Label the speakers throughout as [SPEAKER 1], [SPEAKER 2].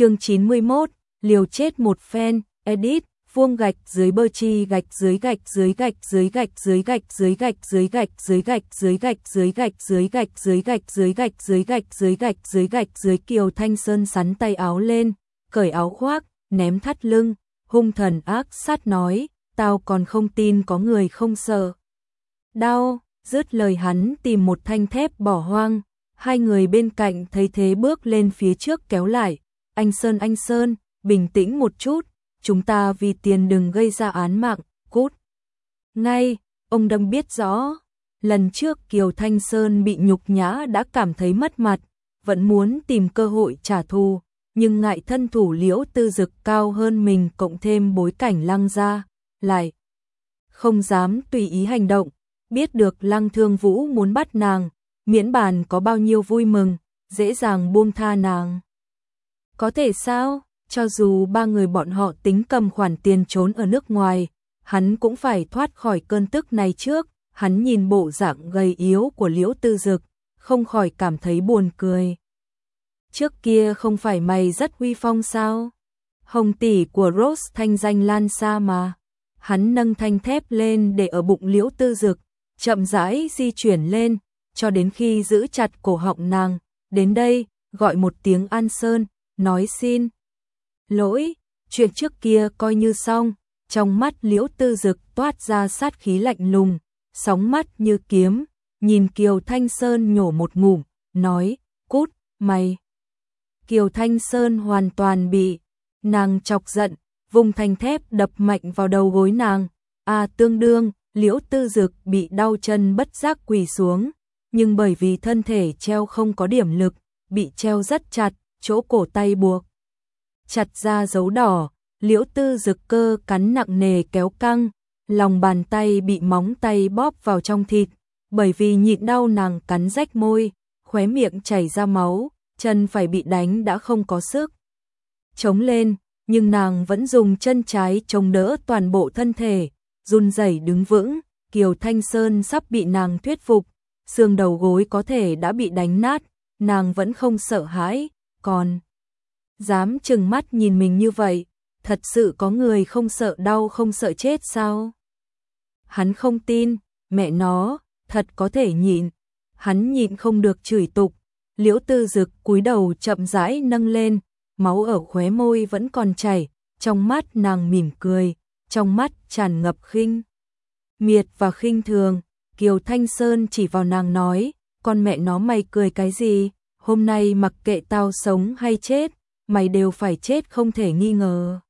[SPEAKER 1] chương 91, liều chết một phen, edit, vuông gạch dưới bơ chi gạch dưới gạch dưới gạch dưới gạch dưới gạch dưới gạch dưới gạch dưới gạch dưới gạch dưới gạch dưới gạch dưới gạch dưới gạch dưới gạch dưới gạch dưới gạch dưới kiều thanh sơn sắn tay áo lên, cởi áo khoác, ném thắt lưng, hung thần ác sát nói, tao còn không tin có người không sợ. Đau, dứt lời hắn tìm một thanh thép bỏ hoang, hai người bên cạnh thấy thế bước lên phía trước kéo lại, anh Sơn anh Sơn, bình tĩnh một chút, chúng ta vì tiền đừng gây ra án mạng, cút. Ngay, ông Đâm biết rõ, lần trước Kiều Thanh Sơn bị nhục nhã đã cảm thấy mất mặt, vẫn muốn tìm cơ hội trả thù, nhưng ngại thân thủ liễu tư dực cao hơn mình cộng thêm bối cảnh lăng ra, lại không dám tùy ý hành động, biết được lăng thương vũ muốn bắt nàng, miễn bàn có bao nhiêu vui mừng, dễ dàng buông tha nàng. Có thể sao, cho dù ba người bọn họ tính cầm khoản tiền trốn ở nước ngoài, hắn cũng phải thoát khỏi cơn tức này trước, hắn nhìn bộ dạng gầy yếu của liễu tư dực, không khỏi cảm thấy buồn cười. Trước kia không phải mày rất huy phong sao? Hồng tỷ của Rose thanh danh lan xa mà. Hắn nâng thanh thép lên để ở bụng liễu tư dực, chậm rãi di chuyển lên, cho đến khi giữ chặt cổ họng nàng. Đến đây, gọi một tiếng An Sơn, nói xin. Lỗi, chuyện trước kia coi như xong, trong mắt liễu tư dực toát ra sát khí lạnh lùng, sóng mắt như kiếm, nhìn Kiều Thanh Sơn nhổ một ngụm, nói, cút, mày. Kiều Thanh Sơn hoàn toàn bị nàng chọc giận, vùng thanh thép đập mạnh vào đầu gối nàng. À tương đương, liễu tư dực bị đau chân bất giác quỳ xuống, nhưng bởi vì thân thể treo không có điểm lực, bị treo rất chặt, chỗ cổ tay buộc. Chặt ra dấu đỏ, liễu tư dực cơ cắn nặng nề kéo căng, lòng bàn tay bị móng tay bóp vào trong thịt, bởi vì nhịn đau nàng cắn rách môi, khóe miệng chảy ra máu, chân phải bị đánh đã không có sức. Chống lên, nhưng nàng vẫn dùng chân trái chống đỡ toàn bộ thân thể, run rẩy đứng vững, Kiều Thanh Sơn sắp bị nàng thuyết phục, xương đầu gối có thể đã bị đánh nát, nàng vẫn không sợ hãi, còn dám chừng mắt nhìn mình như vậy, thật sự có người không sợ đau không sợ chết sao? Hắn không tin, mẹ nó, thật có thể nhịn, hắn nhịn không được chửi tục, liễu tư dực cúi đầu chậm rãi nâng lên, máu ở khóe môi vẫn còn chảy, trong mắt nàng mỉm cười, trong mắt tràn ngập khinh. Miệt và khinh thường, Kiều Thanh Sơn chỉ vào nàng nói, con mẹ nó mày cười cái gì, hôm nay mặc kệ tao sống hay chết, mày đều phải chết không thể nghi ngờ.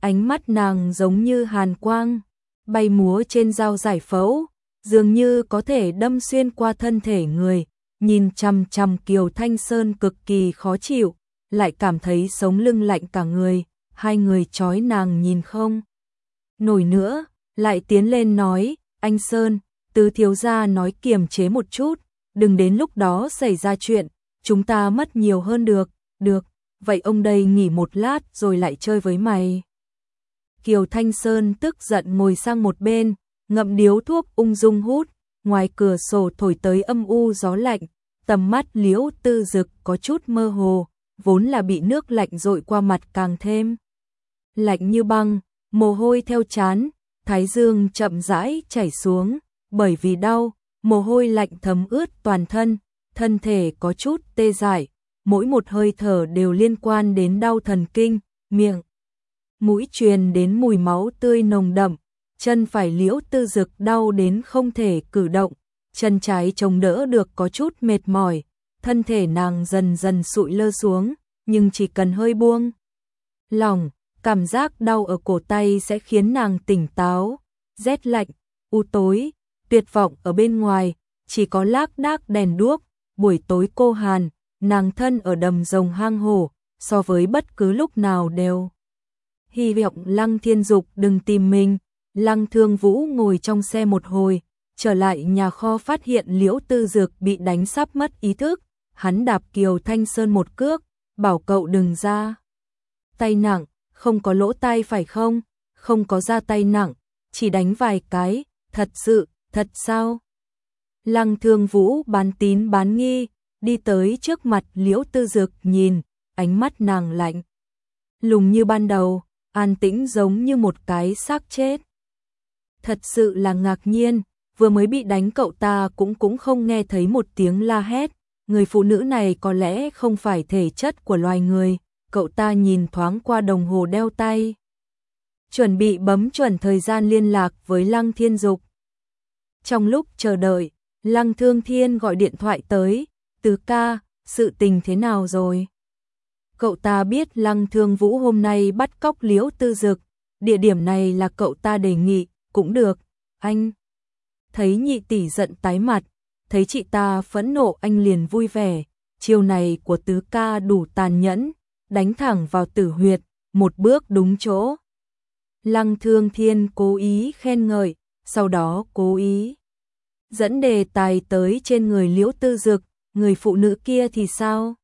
[SPEAKER 1] Ánh mắt nàng giống như hàn quang, bay múa trên dao giải phẫu, dường như có thể đâm xuyên qua thân thể người, nhìn chằm chằm Kiều Thanh Sơn cực kỳ khó chịu, lại cảm thấy sống lưng lạnh cả người, hai người chói nàng nhìn không. Nổi nữa, lại tiến lên nói, anh Sơn, tứ thiếu gia nói kiềm chế một chút, đừng đến lúc đó xảy ra chuyện, chúng ta mất nhiều hơn được, được, vậy ông đây nghỉ một lát rồi lại chơi với mày. Kiều Thanh Sơn tức giận ngồi sang một bên, ngậm điếu thuốc ung dung hút, ngoài cửa sổ thổi tới âm u gió lạnh, tầm mắt liễu tư dực có chút mơ hồ, vốn là bị nước lạnh rội qua mặt càng thêm. Lạnh như băng, mồ hôi theo chán, thái dương chậm rãi chảy xuống, bởi vì đau, mồ hôi lạnh thấm ướt toàn thân, thân thể có chút tê dại, mỗi một hơi thở đều liên quan đến đau thần kinh, miệng. Mũi truyền đến mùi máu tươi nồng đậm, chân phải liễu tư dực đau đến không thể cử động, chân trái chống đỡ được có chút mệt mỏi, thân thể nàng dần dần sụi lơ xuống, nhưng chỉ cần hơi buông. Lòng, cảm giác đau ở cổ tay sẽ khiến nàng tỉnh táo, rét lạnh, u tối, tuyệt vọng ở bên ngoài, chỉ có lác đác đèn đuốc, buổi tối cô hàn, nàng thân ở đầm rồng hang hổ, so với bất cứ lúc nào đều. Hy vọng Lăng Thiên Dục đừng tìm mình, Lăng Thương Vũ ngồi trong xe một hồi, trở lại nhà kho phát hiện Liễu Tư Dược bị đánh sắp mất ý thức, hắn đạp Kiều Thanh Sơn một cước, bảo cậu đừng ra. Tay nặng, không có lỗ tai phải không? Không có ra tay nặng, chỉ đánh vài cái, thật sự, thật sao? Lăng Thương Vũ bán tín bán nghi, đi tới trước mặt Liễu Tư Dực nhìn, ánh mắt nàng lạnh. Lùng như ban đầu, an tĩnh giống như một cái xác chết. Thật sự là ngạc nhiên, vừa mới bị đánh cậu ta cũng cũng không nghe thấy một tiếng la hét, người phụ nữ này có lẽ không phải thể chất của loài người, cậu ta nhìn thoáng qua đồng hồ đeo tay. Chuẩn bị bấm chuẩn thời gian liên lạc với Lăng Thiên Dục. Trong lúc chờ đợi, Lăng Thương Thiên gọi điện thoại tới, từ ca, sự tình thế nào rồi? Cậu ta biết Lăng Thương Vũ hôm nay bắt cóc liễu tư dực, địa điểm này là cậu ta đề nghị, cũng được, anh. Thấy nhị tỷ giận tái mặt, thấy chị ta phẫn nộ anh liền vui vẻ, chiêu này của tứ ca đủ tàn nhẫn, đánh thẳng vào tử huyệt, một bước đúng chỗ. Lăng Thương Thiên cố ý khen ngợi, sau đó cố ý dẫn đề tài tới trên người Liễu Tư Dực, người phụ nữ kia thì sao?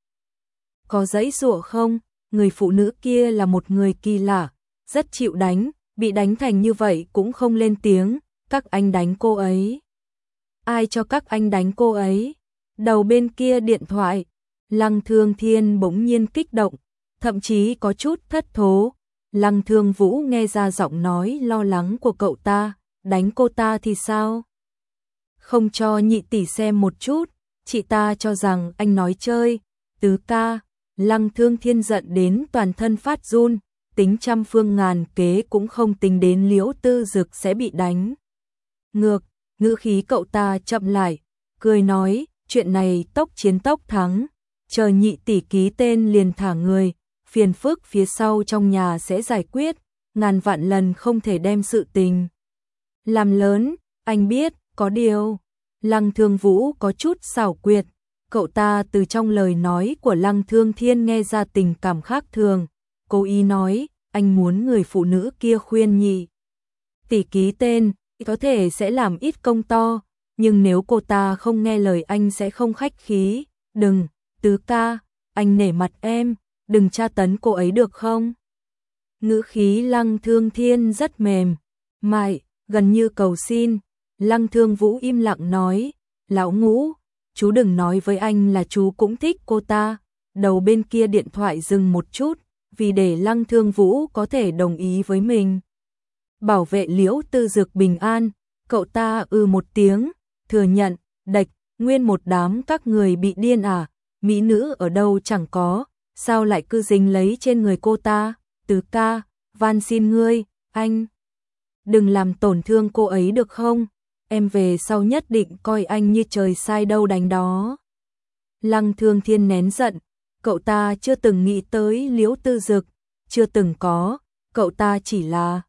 [SPEAKER 1] Có giấy dụa không? Người phụ nữ kia là một người kỳ lạ, rất chịu đánh, bị đánh thành như vậy cũng không lên tiếng, các anh đánh cô ấy. Ai cho các anh đánh cô ấy? Đầu bên kia điện thoại, Lăng Thương Thiên bỗng nhiên kích động, thậm chí có chút thất thố. Lăng Thương Vũ nghe ra giọng nói lo lắng của cậu ta, đánh cô ta thì sao? Không cho nhị tỷ xem một chút, chị ta cho rằng anh nói chơi, tứ ca, Lăng Thương Thiên giận đến toàn thân phát run, tính trăm phương ngàn kế cũng không tính đến liễu tư dực sẽ bị đánh. Ngược, ngữ khí cậu ta chậm lại, cười nói, chuyện này tốc chiến tốc thắng, chờ nhị tỷ ký tên liền thả người, phiền phức phía sau trong nhà sẽ giải quyết, ngàn vạn lần không thể đem sự tình. Làm lớn, anh biết, có điều, Lăng Thương Vũ có chút xảo quyệt, cậu ta từ trong lời nói của Lăng Thương Thiên nghe ra tình cảm khác thường, cố ý nói, anh muốn người phụ nữ kia khuyên nhị. Tỷ ký tên, có thể sẽ làm ít công to, nhưng nếu cô ta không nghe lời anh sẽ không khách khí, đừng, tứ ca, anh nể mặt em, đừng tra tấn cô ấy được không? Ngữ khí lăng thương thiên rất mềm, mại, gần như cầu xin, lăng thương vũ im lặng nói, lão ngũ, chú đừng nói với anh là chú cũng thích cô ta, đầu bên kia điện thoại dừng một chút, vì để lăng thương vũ có thể đồng ý với mình. Bảo vệ liễu tư dược bình an, cậu ta ư một tiếng, thừa nhận, đạch, nguyên một đám các người bị điên à, mỹ nữ ở đâu chẳng có, sao lại cứ dính lấy trên người cô ta, tứ ca, van xin ngươi, anh. Đừng làm tổn thương cô ấy được không, em về sau nhất định coi anh như trời sai đâu đánh đó. Lăng thương thiên nén giận, cậu ta chưa từng nghĩ tới liễu tư dực, chưa từng có, cậu ta chỉ là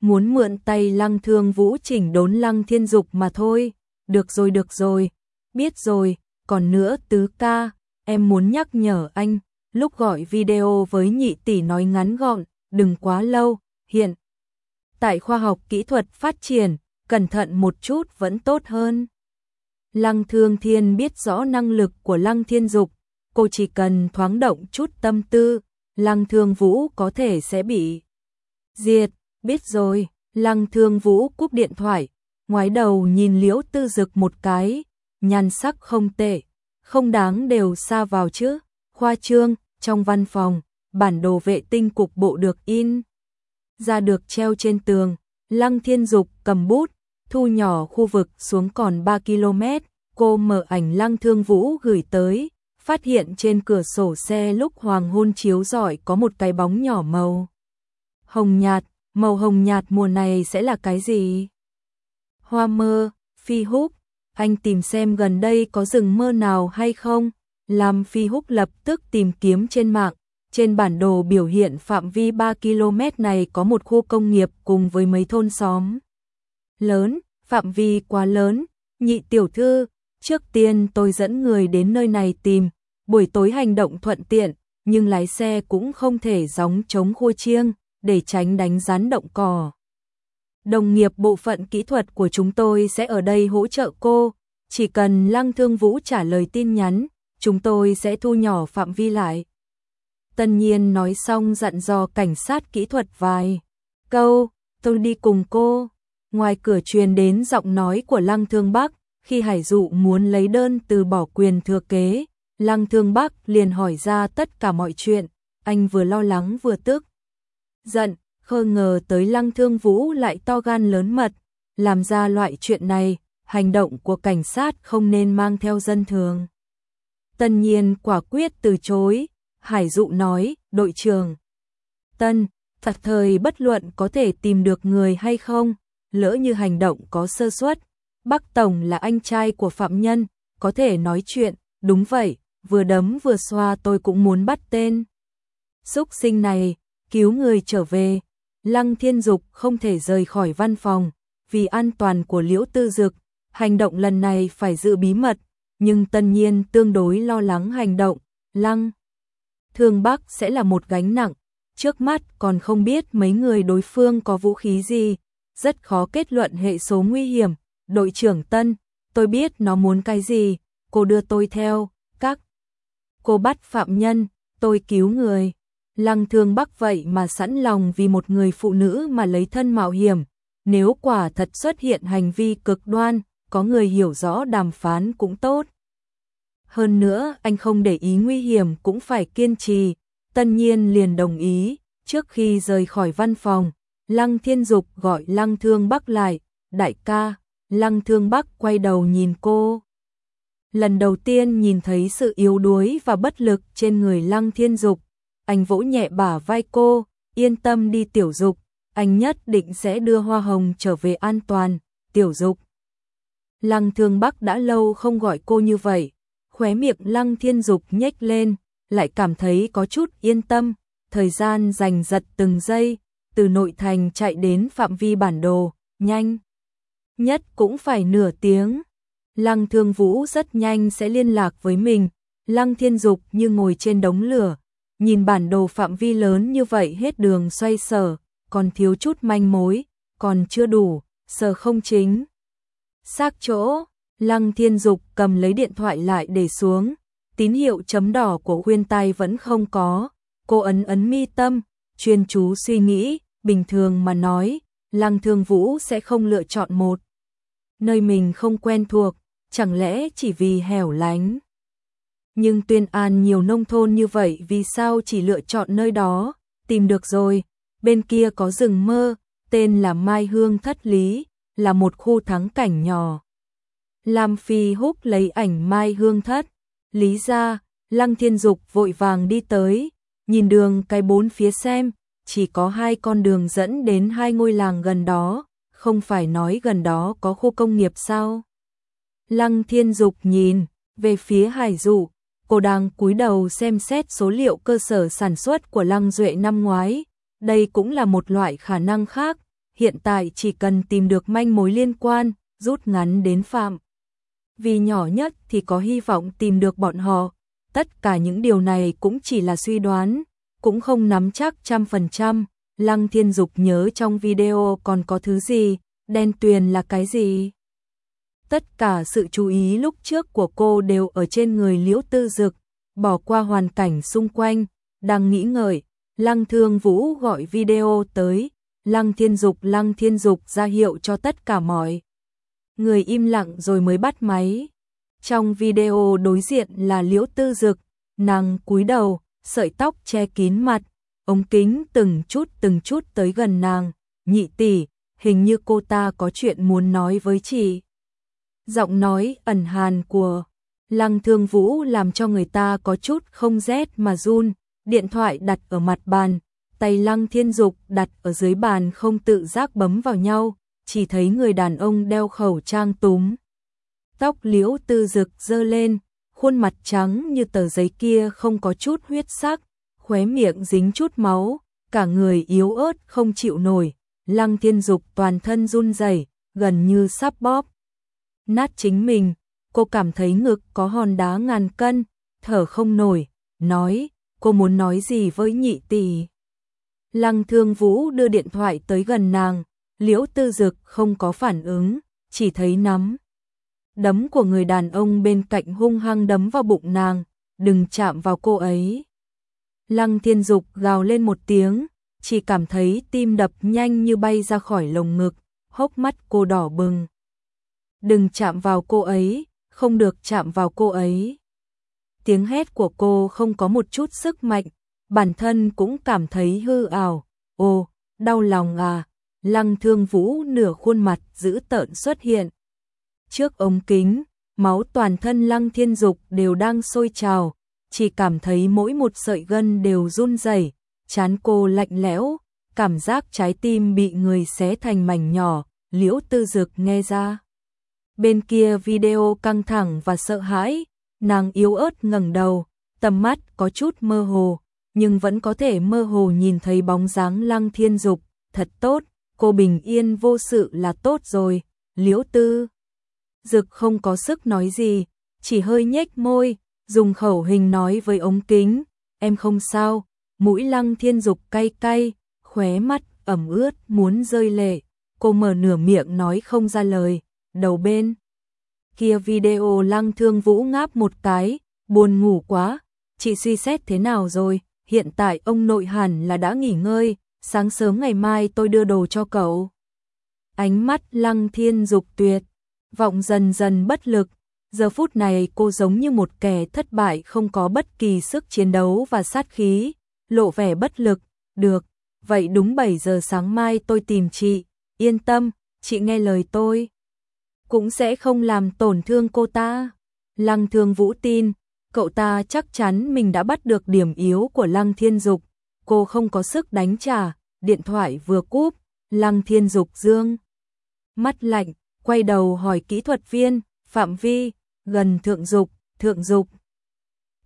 [SPEAKER 1] muốn mượn tay lăng thương vũ chỉnh đốn lăng thiên dục mà thôi, được rồi được rồi, biết rồi, còn nữa tứ ca, em muốn nhắc nhở anh, lúc gọi video với nhị tỷ nói ngắn gọn, đừng quá lâu, hiện. Tại khoa học kỹ thuật phát triển, cẩn thận một chút vẫn tốt hơn. Lăng Thương Thiên biết rõ năng lực của Lăng Thiên Dục, cô chỉ cần thoáng động chút tâm tư, Lăng Thương Vũ có thể sẽ bị diệt, biết rồi. Lăng Thương Vũ cúp điện thoại, ngoái đầu nhìn Liễu Tư Dực một cái, nhan sắc không tệ, không đáng đều xa vào chứ. Khoa trương, trong văn phòng, bản đồ vệ tinh cục bộ được in ra được treo trên tường, Lăng Thiên Dục cầm bút, thu nhỏ khu vực xuống còn 3 km, cô mở ảnh Lăng Thương Vũ gửi tới, phát hiện trên cửa sổ xe lúc hoàng hôn chiếu rọi có một cái bóng nhỏ màu hồng nhạt, màu hồng nhạt mùa này sẽ là cái gì? Hoa mơ, phi húc, anh tìm xem gần đây có rừng mơ nào hay không? Làm phi húc lập tức tìm kiếm trên mạng, trên bản đồ biểu hiện phạm vi 3 km này có một khu công nghiệp cùng với mấy thôn xóm. Lớn, phạm vi quá lớn, nhị tiểu thư, trước tiên tôi dẫn người đến nơi này tìm, buổi tối hành động thuận tiện, nhưng lái xe cũng không thể gióng chống khua chiêng, để tránh đánh rán động cỏ. Đồng nghiệp bộ phận kỹ thuật của chúng tôi sẽ ở đây hỗ trợ cô, chỉ cần Lăng Thương Vũ trả lời tin nhắn, chúng tôi sẽ thu nhỏ phạm vi lại. Tân nhiên nói xong dặn dò cảnh sát kỹ thuật vài câu, tôi đi cùng cô. Ngoài cửa truyền đến giọng nói của Lăng Thương Bắc, khi Hải Dụ muốn lấy đơn từ bỏ quyền thừa kế, Lăng Thương Bắc liền hỏi ra tất cả mọi chuyện, anh vừa lo lắng vừa tức. Giận, khơ ngờ tới Lăng Thương Vũ lại to gan lớn mật, làm ra loại chuyện này, hành động của cảnh sát không nên mang theo dân thường. Tân nhiên quả quyết từ chối, Hải Dụ nói, đội trưởng. Tân, thật thời bất luận có thể tìm được người hay không, lỡ như hành động có sơ suất, Bắc Tổng là anh trai của phạm nhân, có thể nói chuyện, đúng vậy, vừa đấm vừa xoa tôi cũng muốn bắt tên. Xúc sinh này, cứu người trở về, Lăng Thiên Dục không thể rời khỏi văn phòng, vì an toàn của Liễu Tư Dực, hành động lần này phải giữ bí mật, nhưng tân nhiên tương đối lo lắng hành động, Lăng Thương Bắc sẽ là một gánh nặng, trước mắt còn không biết mấy người đối phương có vũ khí gì, rất khó kết luận hệ số nguy hiểm, đội trưởng Tân, tôi biết nó muốn cái gì, cô đưa tôi theo, các. Cô bắt phạm nhân, tôi cứu người. Lăng thương bắc vậy mà sẵn lòng vì một người phụ nữ mà lấy thân mạo hiểm, nếu quả thật xuất hiện hành vi cực đoan, có người hiểu rõ đàm phán cũng tốt. Hơn nữa, anh không để ý nguy hiểm cũng phải kiên trì, tân nhiên liền đồng ý, trước khi rời khỏi văn phòng, Lăng Thiên Dục gọi Lăng Thương Bắc lại, đại ca, Lăng Thương Bắc quay đầu nhìn cô. Lần đầu tiên nhìn thấy sự yếu đuối và bất lực trên người Lăng Thiên Dục, anh vỗ nhẹ bả vai cô, yên tâm đi tiểu dục, anh nhất định sẽ đưa hoa hồng trở về an toàn, tiểu dục. Lăng Thương Bắc đã lâu không gọi cô như vậy, khóe miệng Lăng Thiên Dục nhếch lên, lại cảm thấy có chút yên tâm, thời gian dành giật từng giây, từ nội thành chạy đến phạm vi bản đồ, nhanh. Nhất cũng phải nửa tiếng. Lăng Thương Vũ rất nhanh sẽ liên lạc với mình, Lăng Thiên Dục như ngồi trên đống lửa, nhìn bản đồ phạm vi lớn như vậy hết đường xoay sở, còn thiếu chút manh mối, còn chưa đủ, sở không chính. Xác chỗ, Lăng Thiên Dục cầm lấy điện thoại lại để xuống, tín hiệu chấm đỏ của Huyên tay vẫn không có, cô ấn ấn mi tâm, chuyên chú suy nghĩ, bình thường mà nói, Lăng Thương Vũ sẽ không lựa chọn một nơi mình không quen thuộc, chẳng lẽ chỉ vì hẻo lánh. Nhưng Tuyên An nhiều nông thôn như vậy vì sao chỉ lựa chọn nơi đó, tìm được rồi, bên kia có rừng mơ, tên là Mai Hương Thất Lý, là một khu thắng cảnh nhỏ. Lam Phi húc lấy ảnh Mai Hương Thất, Lý ra, Lăng Thiên Dục vội vàng đi tới, nhìn đường cái bốn phía xem, chỉ có hai con đường dẫn đến hai ngôi làng gần đó, không phải nói gần đó có khu công nghiệp sao? Lăng Thiên Dục nhìn về phía Hải Dụ, cô đang cúi đầu xem xét số liệu cơ sở sản xuất của Lăng Duệ năm ngoái, đây cũng là một loại khả năng khác, hiện tại chỉ cần tìm được manh mối liên quan, rút ngắn đến phạm. Vì nhỏ nhất thì có hy vọng tìm được bọn họ, tất cả những điều này cũng chỉ là suy đoán, cũng không nắm chắc trăm phần trăm. Lăng Thiên Dục nhớ trong video còn có thứ gì, đen tuyền là cái gì? Tất cả sự chú ý lúc trước của cô đều ở trên người Liễu Tư Dực, bỏ qua hoàn cảnh xung quanh, đang nghĩ ngợi, Lăng Thương Vũ gọi video tới, Lăng Thiên Dục Lăng Thiên Dục ra hiệu cho tất cả mọi người im lặng rồi mới bắt máy. Trong video đối diện là Liễu Tư Dực, nàng cúi đầu, sợi tóc che kín mặt, ống kính từng chút từng chút tới gần nàng, nhị tỷ, hình như cô ta có chuyện muốn nói với chị. Giọng nói ẩn hàn của Lăng Thương Vũ làm cho người ta có chút không rét mà run, điện thoại đặt ở mặt bàn, tay Lăng Thiên Dục đặt ở dưới bàn không tự giác bấm vào nhau, chỉ thấy người đàn ông đeo khẩu trang túm. Tóc liễu tư rực dơ lên, khuôn mặt trắng như tờ giấy kia không có chút huyết sắc, khóe miệng dính chút máu, cả người yếu ớt không chịu nổi, lăng thiên dục toàn thân run rẩy gần như sắp bóp. Nát chính mình, cô cảm thấy ngực có hòn đá ngàn cân, thở không nổi, nói, cô muốn nói gì với nhị tỷ. Lăng thương vũ đưa điện thoại tới gần nàng, liễu tư dực không có phản ứng, chỉ thấy nắm. Đấm của người đàn ông bên cạnh hung hăng đấm vào bụng nàng, đừng chạm vào cô ấy. Lăng thiên dục gào lên một tiếng, chỉ cảm thấy tim đập nhanh như bay ra khỏi lồng ngực, hốc mắt cô đỏ bừng. Đừng chạm vào cô ấy, không được chạm vào cô ấy. tiếng hét của cô không có một chút sức mạnh, bản thân cũng cảm thấy hư ảo. Ô, đau lòng à, lăng thương vũ nửa khuôn mặt giữ tợn xuất hiện. Trước ống kính, máu toàn thân lăng thiên dục đều đang sôi trào, chỉ cảm thấy mỗi một sợi gân đều run rẩy, chán cô lạnh lẽo, cảm giác trái tim bị người xé thành mảnh nhỏ, liễu tư dực nghe ra. Bên kia video căng thẳng và sợ hãi, nàng yếu ớt ngẩng đầu, tầm mắt có chút mơ hồ, nhưng vẫn có thể mơ hồ nhìn thấy bóng dáng lăng thiên dục, thật tốt, cô bình yên vô sự là tốt rồi, liễu tư. Dực không có sức nói gì, chỉ hơi nhếch môi, dùng khẩu hình nói với ống kính, em không sao, mũi lăng thiên dục cay cay, khóe mắt ẩm ướt muốn rơi lệ, cô mở nửa miệng nói không ra lời, đầu bên. Kia video lăng thương vũ ngáp một cái, buồn ngủ quá, chị suy xét thế nào rồi, hiện tại ông nội hẳn là đã nghỉ ngơi, sáng sớm ngày mai tôi đưa đồ cho cậu. Ánh mắt lăng thiên dục tuyệt, vọng dần dần bất lực, giờ phút này cô giống như một kẻ thất bại không có bất kỳ sức chiến đấu và sát khí, lộ vẻ bất lực, được, vậy đúng 7 giờ sáng mai tôi tìm chị, yên tâm, chị nghe lời tôi. Cũng sẽ không làm tổn thương cô ta. Lăng thương vũ tin, cậu ta chắc chắn mình đã bắt được điểm yếu của Lăng Thiên Dục, cô không có sức đánh trả, điện thoại vừa cúp, Lăng Thiên Dục dương. Mắt lạnh, quay đầu hỏi kỹ thuật viên, phạm vi, gần thượng dục, thượng dục.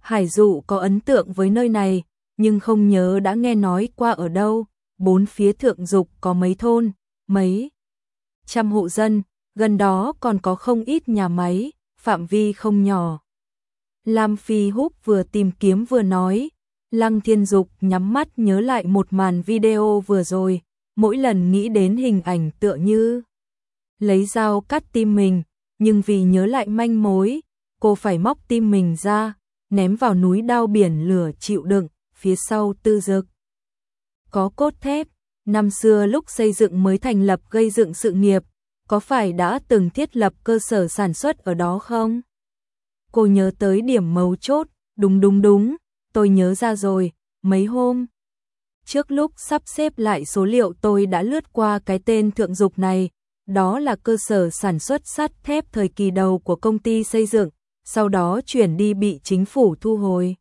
[SPEAKER 1] Hải dụ có ấn tượng với nơi này, nhưng không nhớ đã nghe nói qua ở đâu, bốn phía thượng dục có mấy thôn, mấy trăm hộ dân, gần đó còn có không ít nhà máy, phạm vi không nhỏ. Lam Phi Húc vừa tìm kiếm vừa nói, Lăng Thiên Dục nhắm mắt nhớ lại một màn video vừa rồi, mỗi lần nghĩ đến hình ảnh tựa như lấy dao cắt tim mình, nhưng vì nhớ lại manh mối, cô phải móc tim mình ra, ném vào núi đao biển lửa chịu đựng, phía sau tư dực. Có cốt thép, năm xưa lúc xây dựng mới thành lập gây dựng sự nghiệp, có phải đã từng thiết lập cơ sở sản xuất ở đó không? Cô nhớ tới điểm mấu chốt, đúng đúng đúng, tôi nhớ ra rồi, mấy hôm. Trước lúc sắp xếp lại số liệu tôi đã lướt qua cái tên thượng dục này, đó là cơ sở sản xuất sắt thép thời kỳ đầu của công ty xây dựng, sau đó chuyển đi bị chính phủ thu hồi.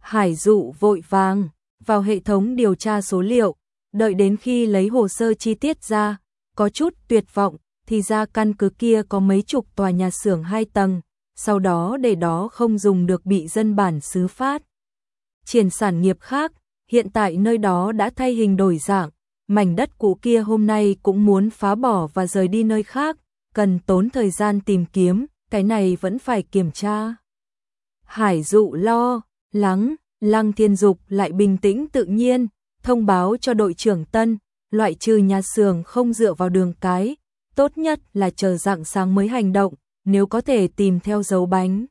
[SPEAKER 1] Hải dụ vội vàng, vào hệ thống điều tra số liệu, đợi đến khi lấy hồ sơ chi tiết ra, có chút tuyệt vọng, thì ra căn cứ kia có mấy chục tòa nhà xưởng hai tầng, sau đó để đó không dùng được bị dân bản xứ phát. Triển sản nghiệp khác, hiện tại nơi đó đã thay hình đổi dạng, mảnh đất cũ kia hôm nay cũng muốn phá bỏ và rời đi nơi khác, cần tốn thời gian tìm kiếm, cái này vẫn phải kiểm tra. Hải dụ lo, lắng, lăng thiên dục lại bình tĩnh tự nhiên, thông báo cho đội trưởng Tân, loại trừ nhà xưởng không dựa vào đường cái, tốt nhất là chờ dạng sáng mới hành động, nếu có thể tìm theo dấu bánh.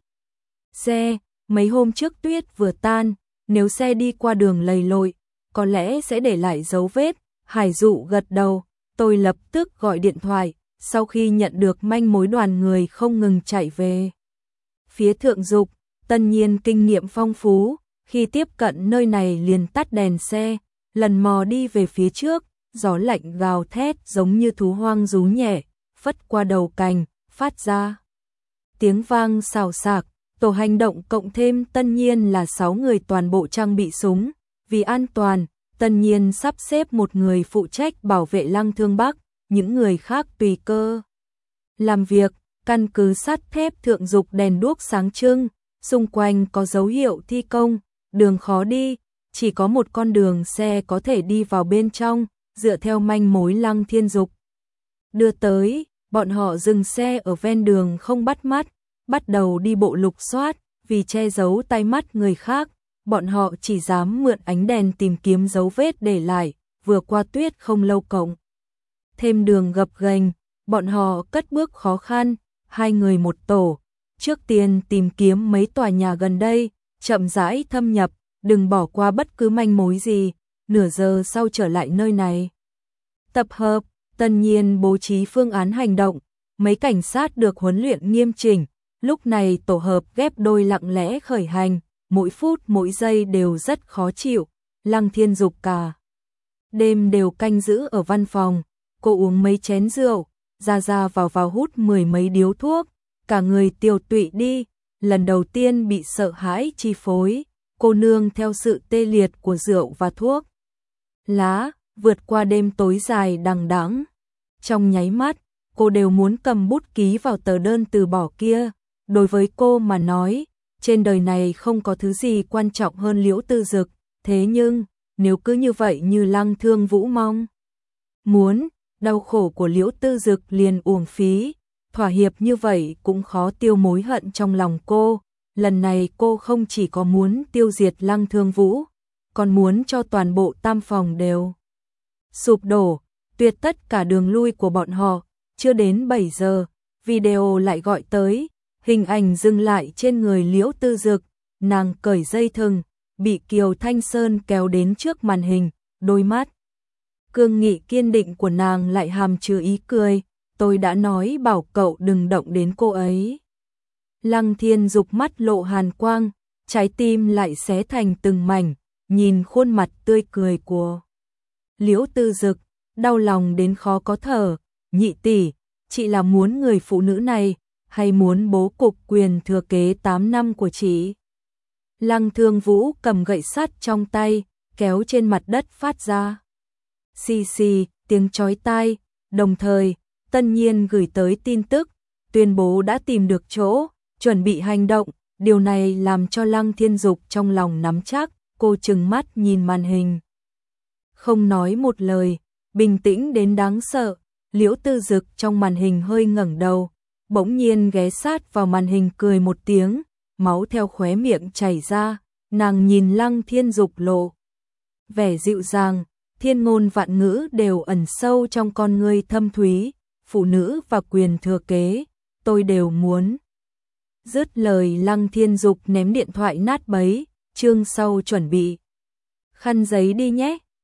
[SPEAKER 1] Xe, mấy hôm trước tuyết vừa tan, nếu xe đi qua đường lầy lội, có lẽ sẽ để lại dấu vết, Hải dụ gật đầu, tôi lập tức gọi điện thoại, sau khi nhận được manh mối đoàn người không ngừng chạy về. Phía thượng dục, tân nhiên kinh nghiệm phong phú, khi tiếp cận nơi này liền tắt đèn xe, lần mò đi về phía trước, gió lạnh gào thét giống như thú hoang rú nhẹ, phất qua đầu cành, phát ra. Tiếng vang xào xạc, tổ hành động cộng thêm tân nhiên là 6 người toàn bộ trang bị súng, vì an toàn, tân nhiên sắp xếp một người phụ trách bảo vệ lăng thương bắc, những người khác tùy cơ. Làm việc, căn cứ sắt thép thượng dục đèn đuốc sáng trưng, xung quanh có dấu hiệu thi công, đường khó đi, chỉ có một con đường xe có thể đi vào bên trong, dựa theo manh mối lăng thiên dục. Đưa tới, bọn họ dừng xe ở ven đường không bắt mắt, bắt đầu đi bộ lục soát, vì che giấu tay mắt người khác, bọn họ chỉ dám mượn ánh đèn tìm kiếm dấu vết để lại, vừa qua tuyết không lâu cộng. Thêm đường gập ghềnh, bọn họ cất bước khó khăn, hai người một tổ, trước tiên tìm kiếm mấy tòa nhà gần đây, chậm rãi thâm nhập, đừng bỏ qua bất cứ manh mối gì, nửa giờ sau trở lại nơi này. Tập hợp, tân nhiên bố trí phương án hành động, mấy cảnh sát được huấn luyện nghiêm chỉnh, Lúc này tổ hợp ghép đôi lặng lẽ khởi hành, mỗi phút mỗi giây đều rất khó chịu, Lăng Thiên Dục cả. Đêm đều canh giữ ở văn phòng, cô uống mấy chén rượu, ra ra vào vào hút mười mấy điếu thuốc, cả người tiêu tụy đi, lần đầu tiên bị sợ hãi chi phối, cô nương theo sự tê liệt của rượu và thuốc. Lá, vượt qua đêm tối dài đằng đẵng. Trong nháy mắt, cô đều muốn cầm bút ký vào tờ đơn từ bỏ kia. Đối với cô mà nói, trên đời này không có thứ gì quan trọng hơn liễu tư dực, thế nhưng, nếu cứ như vậy như lăng thương vũ mong. Muốn, đau khổ của liễu tư dực liền uổng phí, thỏa hiệp như vậy cũng khó tiêu mối hận trong lòng cô. Lần này cô không chỉ có muốn tiêu diệt lăng thương vũ, còn muốn cho toàn bộ tam phòng đều sụp đổ, tuyệt tất cả đường lui của bọn họ. Chưa đến 7 giờ, video lại gọi tới, hình ảnh dừng lại trên người liễu tư dực, nàng cởi dây thừng, bị Kiều Thanh Sơn kéo đến trước màn hình, đôi mắt. Cương nghị kiên định của nàng lại hàm chứa ý cười, tôi đã nói bảo cậu đừng động đến cô ấy. Lăng thiên dục mắt lộ hàn quang, trái tim lại xé thành từng mảnh, nhìn khuôn mặt tươi cười của Liễu Tư Dực, đau lòng đến khó có thở, nhị tỷ, chị là muốn người phụ nữ này, hay muốn bố cục quyền thừa kế 8 năm của chị? Lăng Thương Vũ cầm gậy sắt trong tay, kéo trên mặt đất phát ra. Xì xì, tiếng chói tai, đồng thời, tân nhiên gửi tới tin tức, tuyên bố đã tìm được chỗ, chuẩn bị hành động, điều này làm cho Lăng Thiên Dục trong lòng nắm chắc, cô chừng mắt nhìn màn hình. Không nói một lời, bình tĩnh đến đáng sợ, liễu tư dực trong màn hình hơi ngẩng đầu, bỗng nhiên ghé sát vào màn hình cười một tiếng, máu theo khóe miệng chảy ra, nàng nhìn lăng thiên dục lộ. Vẻ dịu dàng, thiên ngôn vạn ngữ đều ẩn sâu trong con người thâm thúy, phụ nữ và quyền thừa kế, tôi đều muốn. Dứt lời lăng thiên dục ném điện thoại nát bấy, chương sau chuẩn bị. Khăn giấy đi nhé.